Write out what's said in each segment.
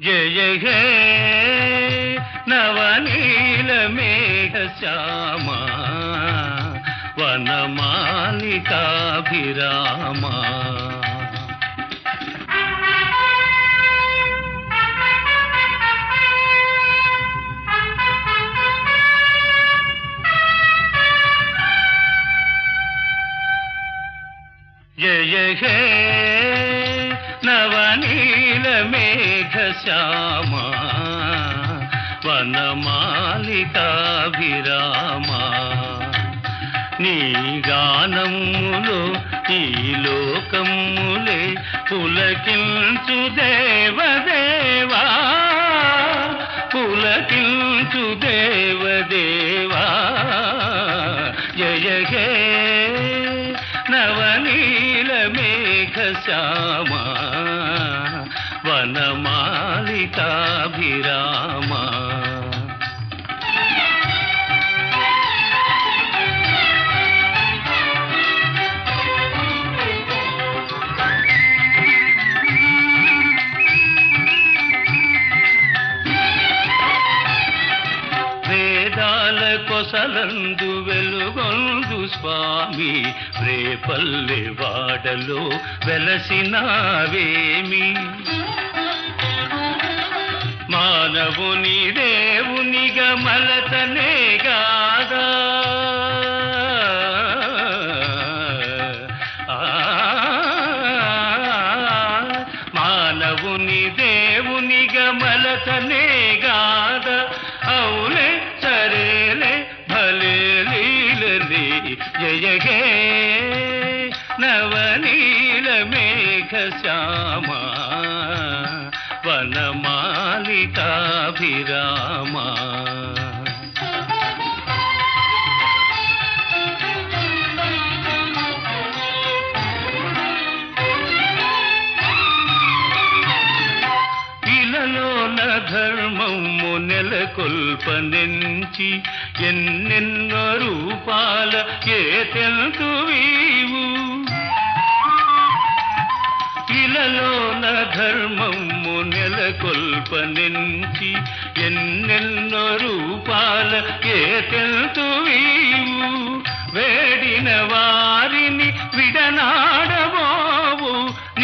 జయ హే నవనీల మేఘ శ్యామ వనమాలికాభిరామ జయ హే నీల మేఘ శ్యామ వనమాలికాభిరామ నీ గానములో ఈ లోకములే పులకించు దేవదేవా. పులకించు దేవదేవా. జయ హే నవనీ మేఘ శ్యామా వనమాలికాభిరా కొసలందు వెలుగొందు స్వామి రేపల్లె వాడలో వెలసినావేమి? మానవుని దేవునిగా మలతనే గాదా. మానవుని దేవునిగా మలతనే జయగే నవనీల మేఘ శ్యామా. నెలకొల్పనెంచి ఎన్నెన్న రూపాల ఏ తెలుతు వీవు ఇలలోన ధర్మము నెలకొల్పనెంచి ఎన్నెన్న రూపాల ఏ తెలుతు వీవు. వేడిన వారిని విడనాడబో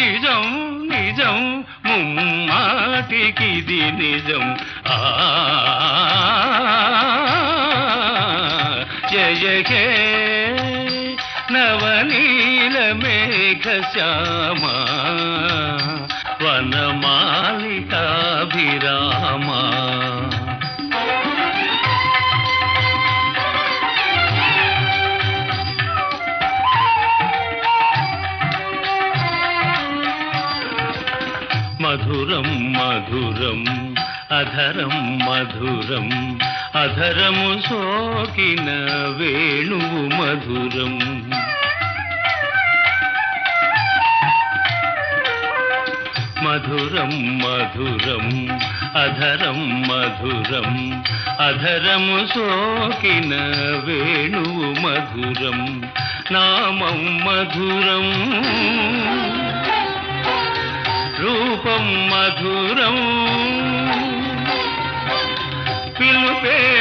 నిజం నిజం ముమ్మాటికిది నిజం. ఆ జయ హే నవనీల మేఘ శ్యామ వనమాలికాభిరామ మధురం మధురం అధరం మధురం. అధరము సోకిన వేణువు మధురం. మధురం మధురం అధరం మధురం. అధరము సోకిన వేణువు మధురం. నామం మధురం. రూపం మధురం. పిలుపే